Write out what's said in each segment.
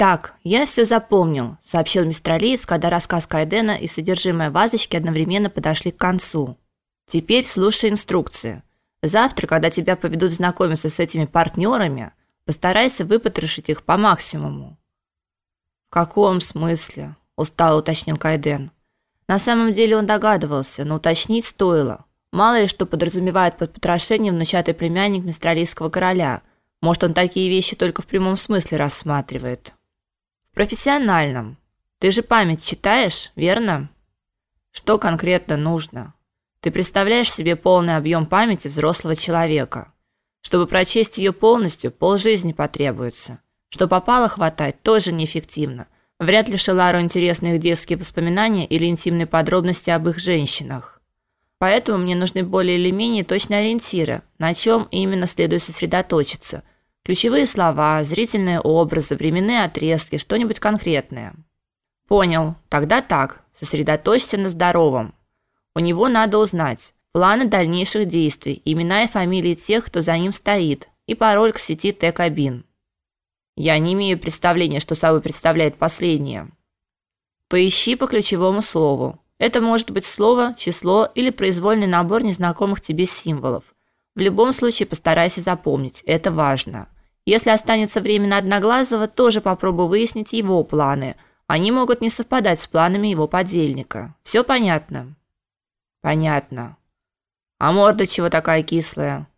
Так, я все запомнил, сообщил мистер Алиец, когда рассказ Кайдена и содержимое вазочки одновременно подошли к концу. Теперь слушай инструкции. Завтра, когда тебя поведут знакомиться с этими партнерами, постарайся выпотрошить их по максимуму. В каком смысле? устало уточнил Кайден. На самом деле он догадывался, но уточнить стоило. Мало ли что подразумевает под потрошением внучатый племянник мистралийского короля. Может, он такие вещи только в прямом смысле рассматривает. Профессиональном. Ты же память читаешь, верно? Что конкретно нужно? Ты представляешь себе полный объем памяти взрослого человека. Чтобы прочесть ее полностью, полжизни потребуется. Что попало хватать тоже неэффективно. Вряд ли Шелару интересны их детские воспоминания или интимные подробности об их женщинах. Поэтому мне нужны более или менее точные ориентиры, на чем именно следует сосредоточиться, Ключевые слова, зрительные образы, временные отрезки, что-нибудь конкретное. Понял. Тогда так. Сосредоточься на здоровом. У него надо узнать планы дальнейших действий, имена и фамилии тех, кто за ним стоит, и пароль к сети Т-кабин. Я не имею представления, что собой представляет последнее. Поищи по ключевому слову. Это может быть слово, число или произвольный набор незнакомых тебе символов. В любом случае постарайся запомнить, это важно. Если останется время на Одноглазого, тоже попробуй выяснить его планы. Они могут не совпадать с планами его подельника. Все понятно? Понятно. А морда чего такая кислая?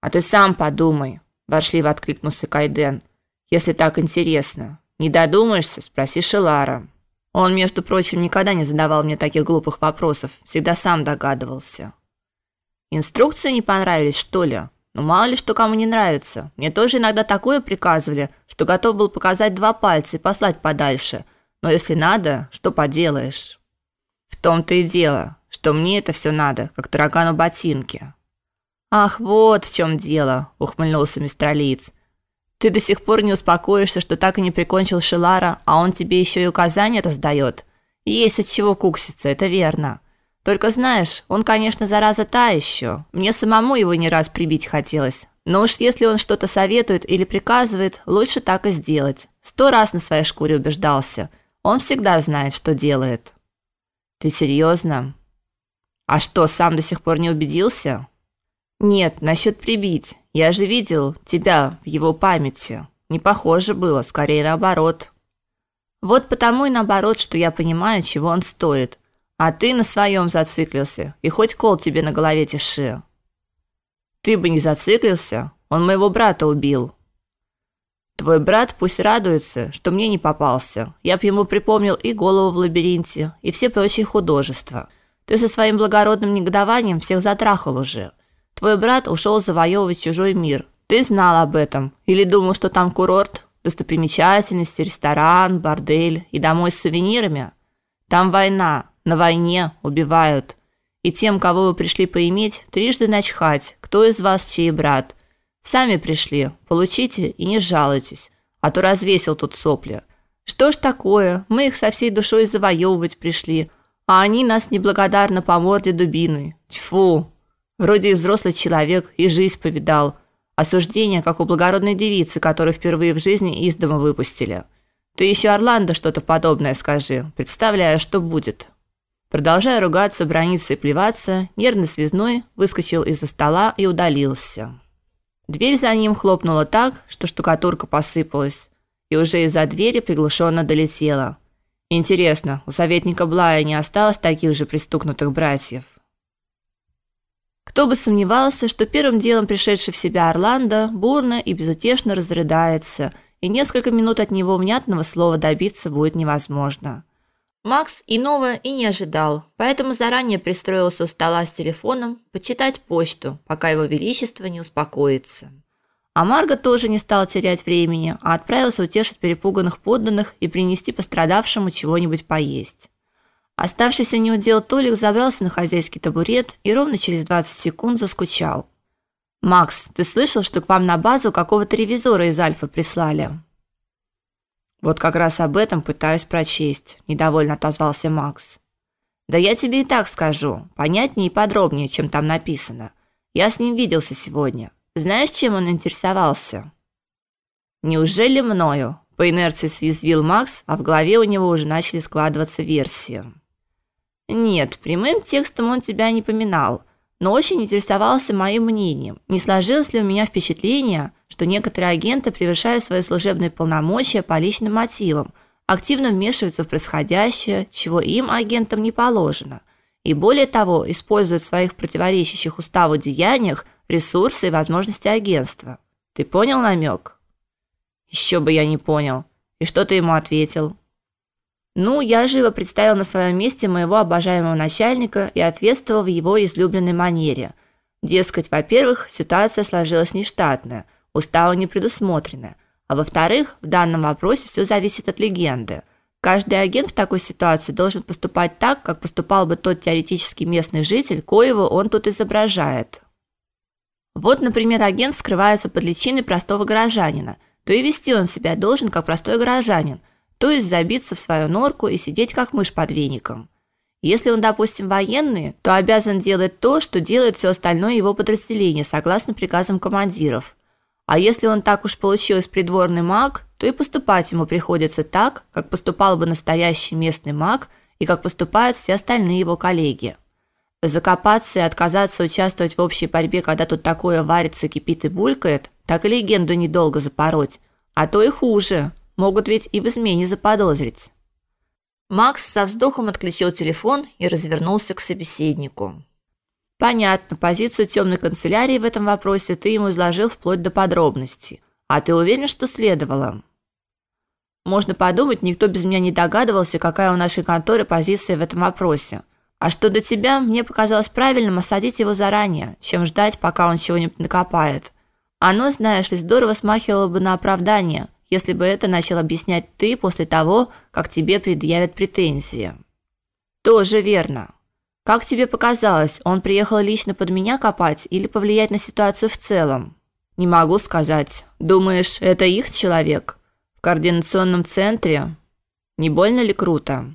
А ты сам подумай, воршливо откликнулся Кайден. Если так интересно, не додумаешься, спроси Шелара. Он, между прочим, никогда не задавал мне таких глупых вопросов, всегда сам догадывался. Инструкции не понравились, что ли? Ну мало ли что кому не нравится. Мне тоже иногда такое приказывали, что готов был показать два пальца и послать подальше. Но если надо, что поделаешь? В том-то и дело, что мне это все надо, как тарагану ботинки. Ах, вот в чем дело, ухмыльнулся мистер Лиц. Ты до сих пор не успокоишься, что так и не прикончил Шилара, а он тебе еще и указания раздает. Есть от чего кукситься, это верно. Только знаешь, он, конечно, зараза та еще. Мне самому его не раз прибить хотелось. Но уж если он что-то советует или приказывает, лучше так и сделать. Сто раз на своей шкуре убеждался. Он всегда знает, что делает. Ты серьезно? А что, сам до сих пор не убедился? Нет, насчет прибить. Я же видел тебя в его памяти. Не похоже было, скорее наоборот. Вот потому и наоборот, что я понимаю, чего он стоит. А ты на своем зациклился, и хоть кол тебе на голове тиши. Ты бы не зациклился, он моего брата убил. Твой брат пусть радуется, что мне не попался. Я б ему припомнил и голову в лабиринте, и все прочие художества. Ты со своим благородным негодованием всех затрахал уже. Твой брат ушел завоевывать чужой мир. Ты знал об этом или думал, что там курорт, достопримечательности, ресторан, бордель и домой с сувенирами? Там война, на войне убивают. И тем, кого вы пришли поиметь, трижды начхать, кто из вас чей брат. Сами пришли, получите и не жалуйтесь, а то развесил тут сопли. Что ж такое? Мы их со всей душой завоевывать пришли, а они нас неблагодарно по морде дубиной. Тьфу. Вроде и взрослый человек, и жизнь повидал. Осуждение, как у благородной девицы, которую впервые в жизни из дома выпустили. Ты еще Орландо что-то подобное скажи. Представляю, что будет. Продолжая ругаться, брониться и плеваться, нервный связной выскочил из-за стола и удалился. Дверь за ним хлопнула так, что штукатурка посыпалась, и уже из-за двери приглушенно долетела. Интересно, у советника Блая не осталось таких же пристукнутых братьев? Кто бы сомневался, что первым делом пришедший в себя Орландо бурно и безутешно разрыдается, и несколько минут от него внятного слова добиться будет невозможно. Макс иного и не ожидал, поэтому заранее пристроился у стола с телефоном почитать почту, пока его величество не успокоится. А Марго тоже не стал терять времени, а отправился утешить перепуганных подданных и принести пострадавшему чего-нибудь поесть. Оставшийся неудел Толик забрался на хозяйский табурет и ровно через 20 секунд заскучал. «Макс, ты слышал, что к вам на базу какого-то ревизора из Альфа прислали?» Вот как раз об этом пытаюсь прочесть, недовольно отозвался Макс. Да я тебе и так скажу, понятнее и подробнее, чем там написано. Я с ним виделся сегодня. Знаешь, чем он интересовался? Неужели мною? По инерции съязвил Макс, а в голове у него уже начали складываться версии. Нет, прямым текстом он тебя не поминал, но очень интересовался моим мнением. Не сложилось ли у меня впечатление, что некоторые агенты превышают свои служебные полномочия по личным мотивам, активно вмешиваются в происходящее, чего им, агентам, не положено, и более того, используют в своих противоречащих уставу деяниях ресурсы и возможности агентства. Ты понял намек? Еще бы я не понял. И что ты ему ответил? Ну, я живо представил на своем месте моего обожаемого начальника и ответствовал в его излюбленной манере. Дескать, во-первых, ситуация сложилась нештатная, устава не предусмотрена, а во-вторых, в данном вопросе все зависит от легенды. Каждый агент в такой ситуации должен поступать так, как поступал бы тот теоретически местный житель, коего он тут изображает. Вот, например, агент скрывается под личиной простого горожанина – то и вести он себя должен как простой горожанин, то есть забиться в свою норку и сидеть как мышь под веником. Если он, допустим, военный, то обязан делать то, что делает все остальное его подразделение, согласно приказам командиров. А если он так уж получилось придворный маг, то и поступать ему приходится так, как поступал бы настоящий местный маг и как поступают все остальные его коллеги. Закопаться и отказаться участвовать в общей борьбе, когда тут такое варится, кипит и булькает, так и легенду недолго запороть, а то и хуже. Могут ведь и в измене заподозрить. Макс со вздохом отключил телефон и развернулся к собеседнику. Понятно, позицию темной канцелярии в этом вопросе ты ему изложил вплоть до подробностей. А ты уверен, что следовало? Можно подумать, никто без меня не догадывался, какая у нашей конторы позиция в этом вопросе. А что до тебя, мне показалось правильным осадить его заранее, чем ждать, пока он чего-нибудь накопает. Оно, знаешь ли, здорово смахивало бы на оправдание, если бы это начал объяснять ты после того, как тебе предъявят претензии. Тоже верно. Как тебе показалось, он приехал лично под меня копать или повлиять на ситуацию в целом? Не могу сказать. Думаешь, это их человек? В координационном центре? Не больно ли круто?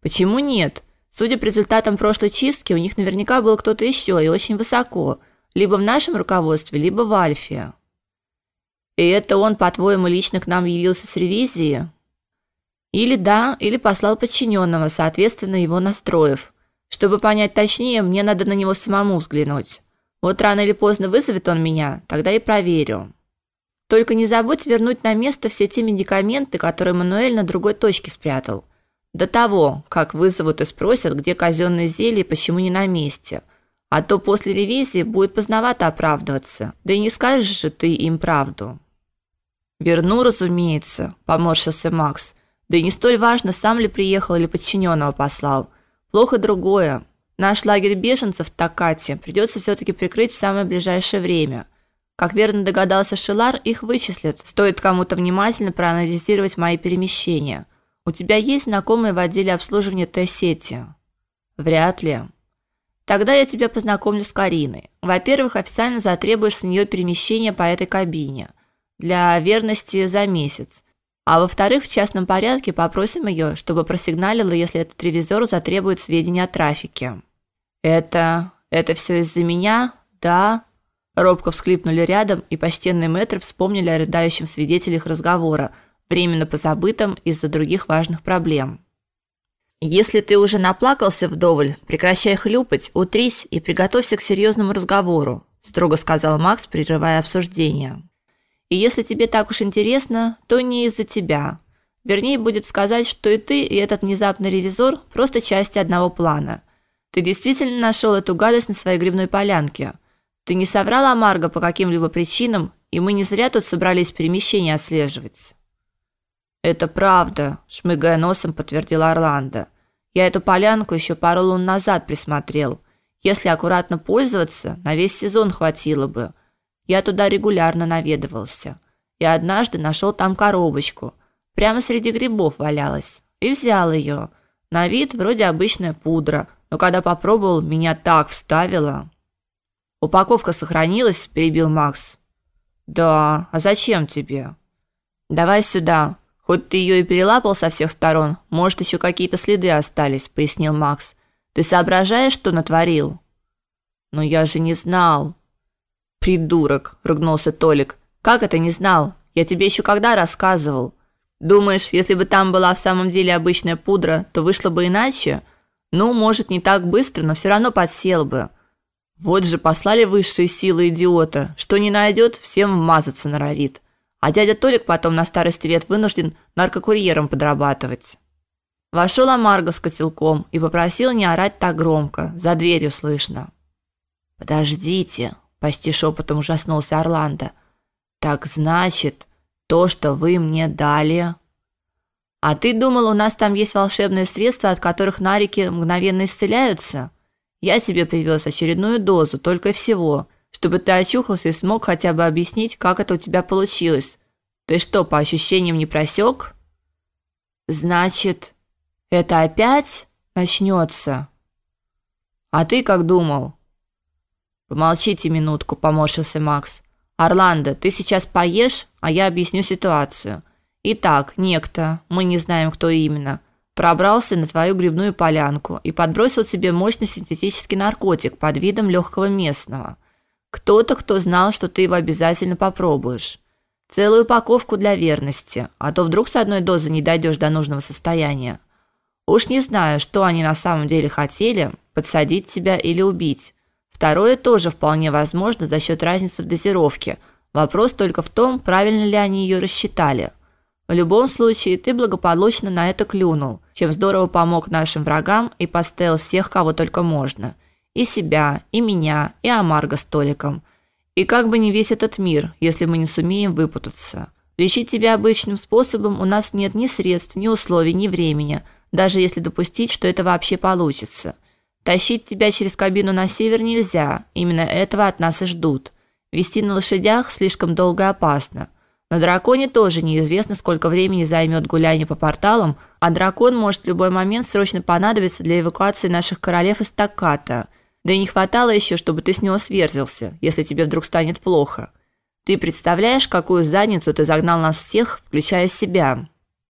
Почему нет? Судя по результатам прошлой чистки, у них наверняка был кто-то еще и очень высоко – либо в нашем руководстве, либо в Альфе. И это он, по-твоему, лично к нам явился с ревизией? Или да, или послал подчиненного, соответственно, его настроев. Чтобы понять точнее, мне надо на него самому взглянуть. Вот рано или поздно вызовет он меня, тогда и проверю. Только не забудь вернуть на место все те медикаменты, которые Мануэль на другой точке спрятал. До того, как вызовут и спросят, где казенные зелья и почему не на месте – а то после ревизии будет поздновато оправдываться. Да и не скажешь же ты им правду. Верну, разумеется, поморщился Макс. Да и не столь важно, сам ли приехал или подчиненного послал. Плохо другое. Наш лагерь беженцев в Такате придется все таки прикрыть в самое ближайшее время. Как верно догадался Шилар, их вычислят. Стоит кому-то внимательно проанализировать мои перемещения. У тебя есть знакомые в отделе обслуживания Т-сети? Вряд ли. Тогда я тебя познакомлю с Кариной. Во-первых, официально затребуешь с нее перемещение по этой кабине для верности за месяц. А во-вторых, в частном порядке попросим ее, чтобы просигналила, если этот ревизор затребует сведения о трафике. Это это все из-за меня? Да. Робко всхлипнули рядом, и почтенный мэтр вспомнили о рыдающем свидетеле их разговора, временно позабытом из-за других важных проблем. Если ты уже наплакался вдоволь, прекращай хлюпать, утрись и приготовься к серьезному разговору, строго сказал Макс, прерывая обсуждение. И если тебе так уж интересно, то не из-за тебя. Вернее, будет сказать, что и ты, и этот внезапный ревизор просто части одного плана. Ты действительно нашел эту гадость на своей грибной полянке. Ты не соврал Амарго по каким-либо причинам, и мы не зря тут собрались перемещение отслеживать. Это правда, шмыгая носом, подтвердил Орландо. Я эту полянку еще пару лун назад присмотрел. Если аккуратно пользоваться, на весь сезон хватило бы. Я туда регулярно наведывался. И однажды нашел там коробочку. Прямо среди грибов валялась. И взял ее. На вид вроде обычная пудра, но когда попробовал, меня так вставило. Упаковка сохранилась, перебил Макс. Да, а зачем тебе? Давай сюда, Хоть ты ее и перелапал со всех сторон, может, еще какие-то следы остались, пояснил Макс. Ты соображаешь, что натворил? Но я же не знал. Придурок, ругнулся Толик. Как это не знал? Я тебе еще когда рассказывал? Думаешь, если бы там была в самом деле обычная пудра, то вышло бы иначе? Ну, может, не так быстро, но все равно подсел бы. Вот же послали высшие силы идиота, что не найдет, всем вмазаться норовит. А дядя Толик потом на старости лет вынужден наркокурьером подрабатывать. Вошел Амарго с котелком и попросил не орать так громко, за дверью слышно. Подождите, почти шепотом ужаснулся Орландо. Так значит, то, что вы мне дали, а ты думал, у нас там есть волшебные средства, от которых нарики мгновенно исцеляются? Я тебе привез очередную дозу, только всего, чтобы ты очухался и смог хотя бы объяснить, как это у тебя получилось. Ты что, по ощущениям не просек? Значит, это опять начнется? А ты как думал? Помолчите минутку, поморщился Макс. Орландо, ты сейчас поешь, а я объясню ситуацию. Итак, некто, мы не знаем, кто именно, пробрался на твою грибную полянку и подбросил тебе мощный синтетический наркотик под видом легкого местного. Кто-то, кто знал, что ты его обязательно попробуешь. Целую упаковку для верности, а то вдруг с одной дозы не дойдешь до нужного состояния. Уж не знаю, что они на самом деле хотели, подсадить тебя или убить. Второе тоже вполне возможно за счет разницы в дозировке. Вопрос только в том, правильно ли они ее рассчитали. В любом случае, ты благополучно на это клюнул, чем здорово помог нашим врагам и поставил всех, кого только можно. И себя, и меня, и Амарго с Толиком. И как бы не весь этот мир, если мы не сумеем выпутаться. Лечить тебя обычным способом у нас нет ни средств, ни условий, ни времени, даже если допустить, что это вообще получится. Тащить тебя через кабину на север нельзя, именно этого от нас и ждут. Вести на лошадях слишком долго и опасно. На драконе тоже неизвестно, сколько времени займет гуляние по порталам, а дракон может в любой момент срочно понадобиться для эвакуации наших королев из Такката. Да и не хватало еще, чтобы ты с него сверзился, если тебе вдруг станет плохо. Ты представляешь, какую задницу ты загнал нас всех, включая себя?»